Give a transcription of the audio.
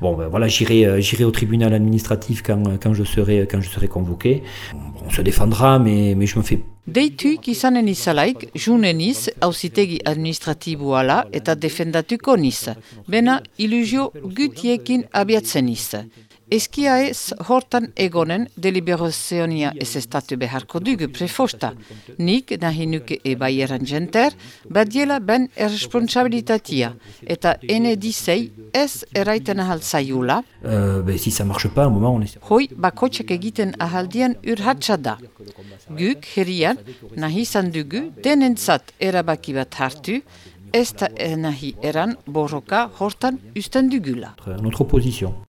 Bon, ben voilà, j'irai, euh, j'irai au tribunal administratif quand, quand, je serai, quand je serai convoqué. On se défendra, mais, mais je me fais Deituik izanen izalaik, juneniz, hauzitegi administratiboala eta defendatuko niz. Bena, ilusio gutiekin abiatzen niz. Eskia ez hortan egonen deliberazionia ez estatu beharko dugu prefosta. Nik nahi nuke ebaieran jenter, badiela ben erresponsabilitatia. Eta ene disei ez eraiten ahal zaiula. Euh, ben, si ça marche pas, un moment, on est... Hoi bakotxak egiten ahaldien urhatsa da. Guk herrian nahi izan dugu denentzat erabaki bat hartu, ez da nahi eran borroka hortan usten dugula. Notre opposition.